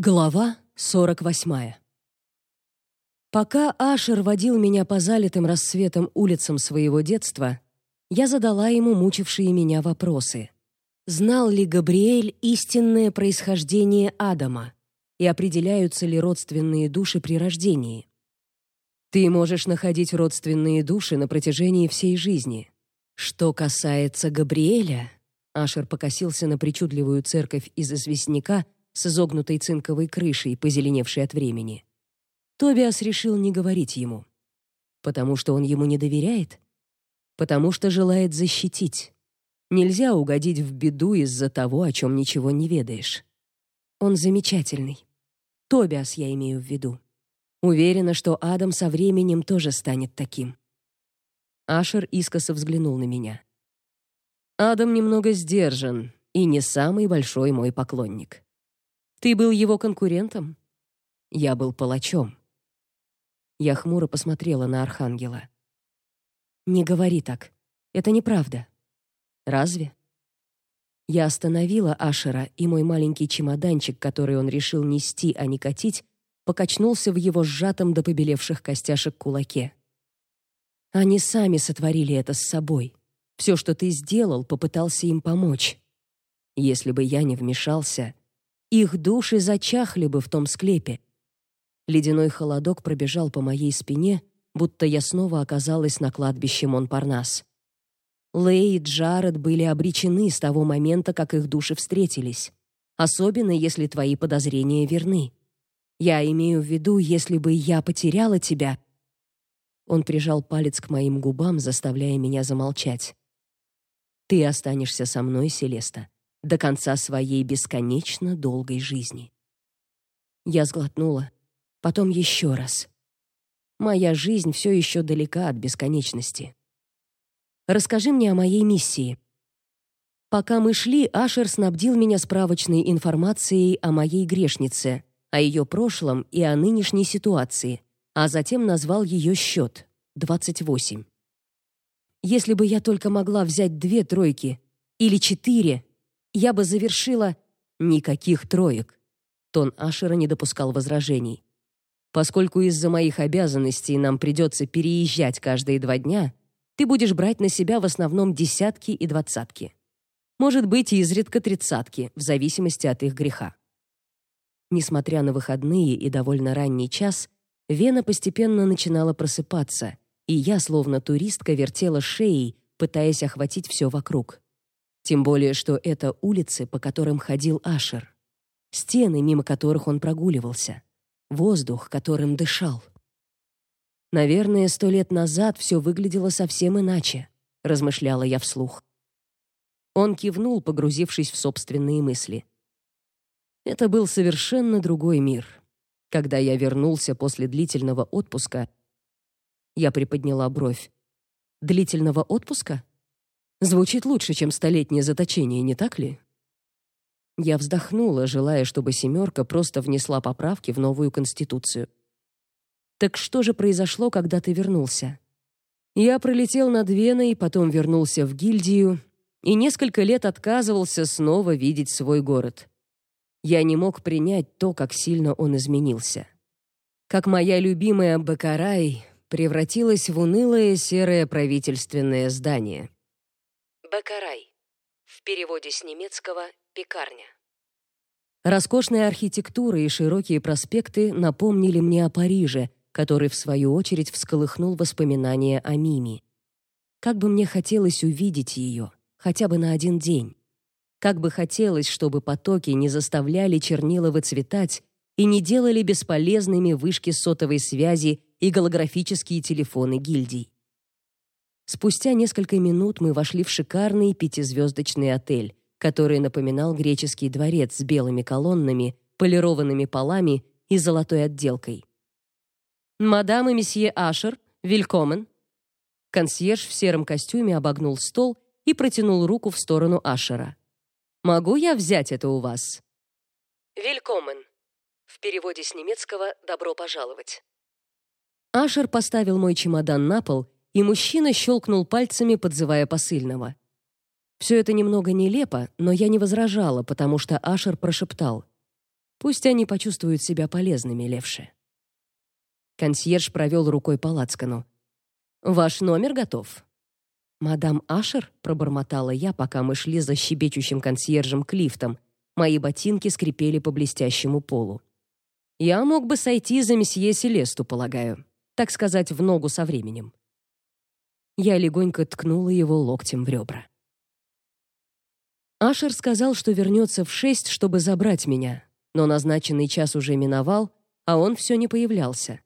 Глава 48. Пока Ашер водил меня по залитым рассветом улицам своего детства, я задала ему мучившие меня вопросы. Знал ли Габриэль истинное происхождение Адама и определяются ли родственные души при рождении? Ты можешь находить родственные души на протяжении всей жизни. Что касается Габриэля, Ашер покосился на причудливую церковь из известняка, с изогнутой цинковой крышей, позеленевшей от времени. Тобиас решил не говорить ему. Потому что он ему не доверяет? Потому что желает защитить. Нельзя угодить в беду из-за того, о чем ничего не ведаешь. Он замечательный. Тобиас я имею в виду. Уверена, что Адам со временем тоже станет таким. Ашер искоса взглянул на меня. Адам немного сдержан и не самый большой мой поклонник. Ты был его конкурентом? Я был палачом. Я хмуро посмотрела на архангела. Не говори так. Это неправда. Разве? Я остановила Ашера, и мой маленький чемоданчик, который он решил нести, а не катить, покачнулся в его сжатом до побелевших костяшек кулаке. Они сами сотворили это с собой. Все, что ты сделал, попытался им помочь. Если бы я не вмешался, их души зачахли бы в том склепе. Ледяной холодок пробежал по моей спине, будто я снова оказалась на кладбище Монпарнас. Лэй и Джаред были обречены с того момента, как их души встретились. Особенно, если твои подозрения верны. Я имею в виду, если бы я потеряла тебя. Он прижал палец к моим губам, заставляя меня замолчать. Ты останешься со мной, Селеста до конца своей бесконечно долгой жизни. Я сглотнула, потом еще раз. Моя жизнь все еще далека от бесконечности. Расскажи мне о моей миссии. Пока мы шли, Ашер снабдил меня справочной информацией о моей грешнице, о ее прошлом и о нынешней ситуации, а затем назвал ее счет — 28. Если бы я только могла взять две тройки или четыре, я бы завершила никаких троек. Тон Ашера не допускал возражений. Поскольку из-за моих обязанностей нам придется переезжать каждые два дня, ты будешь брать на себя в основном десятки и двадцатки. Может быть, и изредка тридцатки, в зависимости от их греха. Несмотря на выходные и довольно ранний час, Вена постепенно начинала просыпаться, и я, словно туристка, вертела шеей, пытаясь охватить все вокруг. Тем более, что это улицы, по которым ходил Ашер. Стены, мимо которых он прогуливался. Воздух, которым дышал. Наверное, сто лет назад все выглядело совсем иначе, размышляла я вслух. Он кивнул, погрузившись в собственные мысли. Это был совершенно другой мир. Когда я вернулся после длительного отпуска, я приподняла бровь. Длительного отпуска? Звучит лучше, чем столетнее заточение, не так ли? Я вздохнула, желая, чтобы семерка просто внесла поправки в новую конституцию. Так что же произошло, когда ты вернулся? Я пролетел над Веной, потом вернулся в гильдию и несколько лет отказывался снова видеть свой город. Я не мог принять то, как сильно он изменился. Как моя любимая Бакарай превратилась в унылое серое правительственное здание. Бакарай. В переводе с немецкого «пекарня». Роскошная архитектура и широкие проспекты напомнили мне о Париже, который, в свою очередь, всколыхнул воспоминания о Мими. Как бы мне хотелось увидеть ее, хотя бы на один день. Как бы хотелось, чтобы потоки не заставляли чернила выцветать и не делали бесполезными вышки сотовой связи и голографические телефоны гильдий. Спустя несколько минут мы вошли в шикарный пятизвездочный отель, который напоминал греческий дворец с белыми колоннами, полированными полами и золотой отделкой. «Мадам и месье Ашер, вилькомен!» Консьерж в сером костюме обогнул стол и протянул руку в сторону Ашера. «Могу я взять это у вас?» Вилькомен. В переводе с немецкого «добро пожаловать». Ашер поставил мой чемодан на пол и мужчина щелкнул пальцами, подзывая посыльного. Все это немного нелепо, но я не возражала, потому что Ашер прошептал: Пусть они почувствуют себя полезными, Левше. Консьерж провел рукой по лацкану. Ваш номер готов. Мадам Ашер пробормотала я, пока мы шли за щебечущим консьержем к лифтам. Мои ботинки скрипели по блестящему полу. Я мог бы сойти за месье Селесту, полагаю, так сказать, в ногу со временем. Я легонько ткнула его локтем в ребра. Ашер сказал, что вернется в шесть, чтобы забрать меня, но назначенный час уже миновал, а он все не появлялся.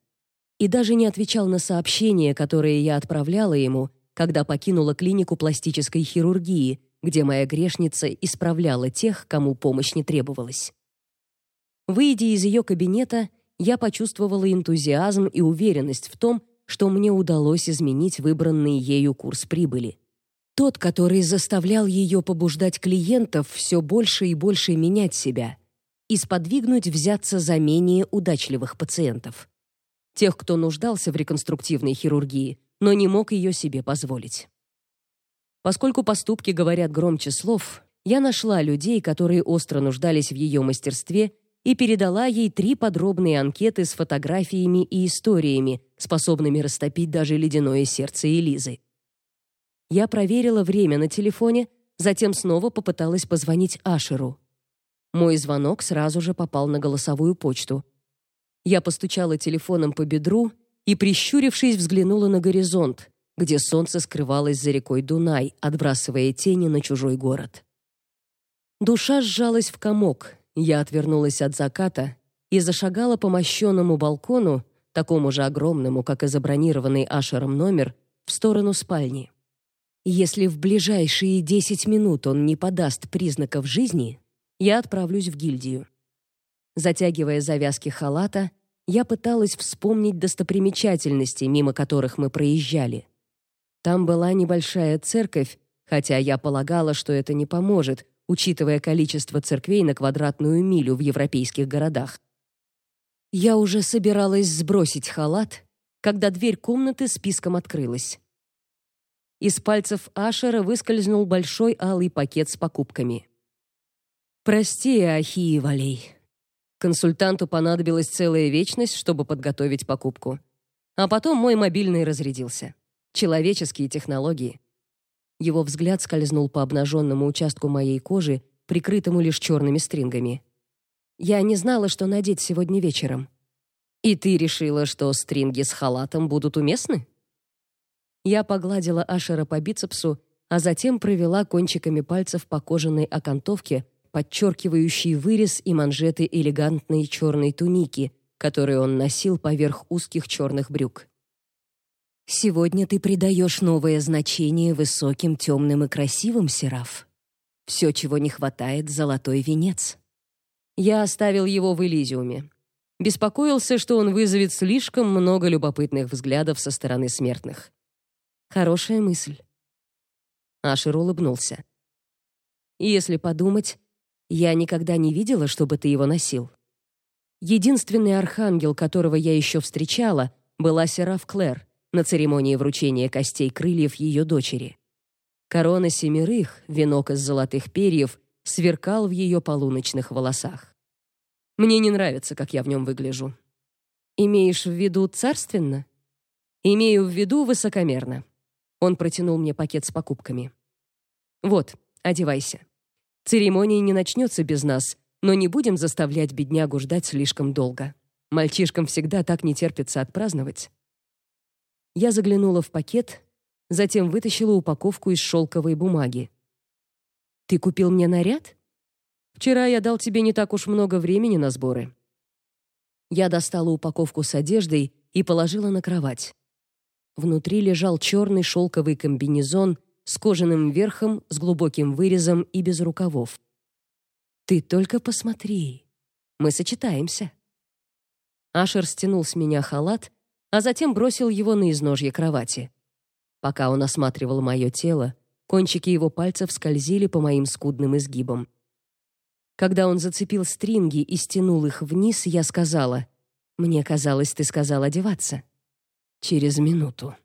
И даже не отвечал на сообщения, которые я отправляла ему, когда покинула клинику пластической хирургии, где моя грешница исправляла тех, кому помощь не требовалась. Выйдя из ее кабинета, я почувствовала энтузиазм и уверенность в том, что мне удалось изменить выбранный ею курс прибыли. Тот, который заставлял ее побуждать клиентов все больше и больше менять себя и сподвигнуть взяться за менее удачливых пациентов. Тех, кто нуждался в реконструктивной хирургии, но не мог ее себе позволить. Поскольку поступки говорят громче слов, я нашла людей, которые остро нуждались в ее мастерстве и передала ей три подробные анкеты с фотографиями и историями, способными растопить даже ледяное сердце Элизы. Я проверила время на телефоне, затем снова попыталась позвонить Ашеру. Мой звонок сразу же попал на голосовую почту. Я постучала телефоном по бедру и, прищурившись, взглянула на горизонт, где солнце скрывалось за рекой Дунай, отбрасывая тени на чужой город. Душа сжалась в комок, я отвернулась от заката и зашагала по мощенному балкону, такому же огромному, как и забронированный Ашером номер, в сторону спальни. Если в ближайшие десять минут он не подаст признаков жизни, я отправлюсь в гильдию. Затягивая завязки халата, я пыталась вспомнить достопримечательности, мимо которых мы проезжали. Там была небольшая церковь, хотя я полагала, что это не поможет, учитывая количество церквей на квадратную милю в европейских городах. Я уже собиралась сбросить халат, когда дверь комнаты списком открылась. Из пальцев Ашера выскользнул большой алый пакет с покупками. «Прости, Ахии Валей». Консультанту понадобилась целая вечность, чтобы подготовить покупку. А потом мой мобильный разрядился. Человеческие технологии. Его взгляд скользнул по обнаженному участку моей кожи, прикрытому лишь черными стрингами. Я не знала, что надеть сегодня вечером. И ты решила, что стринги с халатом будут уместны? Я погладила Ашера по бицепсу, а затем провела кончиками пальцев по кожаной окантовке, подчеркивающей вырез и манжеты элегантной черной туники, которую он носил поверх узких черных брюк. Сегодня ты придаешь новое значение высоким, темным и красивым, Сераф. Все, чего не хватает, золотой венец. Я оставил его в Элизиуме. Беспокоился, что он вызовет слишком много любопытных взглядов со стороны смертных. Хорошая мысль. Ашер улыбнулся. Если подумать, я никогда не видела, чтобы ты его носил. Единственный архангел, которого я еще встречала, была Сераф Клэр, на церемонии вручения костей крыльев ее дочери. Корона семерых, венок из золотых перьев, сверкал в ее полуночных волосах. Мне не нравится, как я в нем выгляжу. Имеешь в виду царственно? Имею в виду высокомерно. Он протянул мне пакет с покупками. Вот, одевайся. Церемония не начнется без нас, но не будем заставлять беднягу ждать слишком долго. Мальчишкам всегда так не терпится отпраздновать. Я заглянула в пакет, затем вытащила упаковку из шелковой бумаги. Ты купил мне наряд? Вчера я дал тебе не так уж много времени на сборы. Я достала упаковку с одеждой и положила на кровать. Внутри лежал черный шелковый комбинезон с кожаным верхом, с глубоким вырезом и без рукавов. Ты только посмотри. Мы сочетаемся. Ашер стянул с меня халат а затем бросил его на изножье кровати. Пока он осматривал мое тело, кончики его пальцев скользили по моим скудным изгибам. Когда он зацепил стринги и стянул их вниз, я сказала: "Мне казалось, ты сказал одеваться". Через минуту.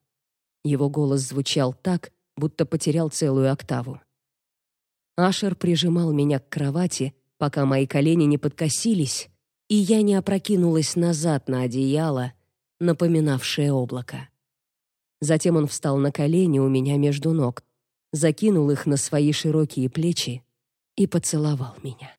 Его голос звучал так, будто потерял целую октаву. Ашер прижимал меня к кровати, пока мои колени не подкосились, и я не опрокинулась назад на одеяло, напоминавшее облако. Затем он встал на колени у меня между ног, закинул их на свои широкие плечи и поцеловал меня.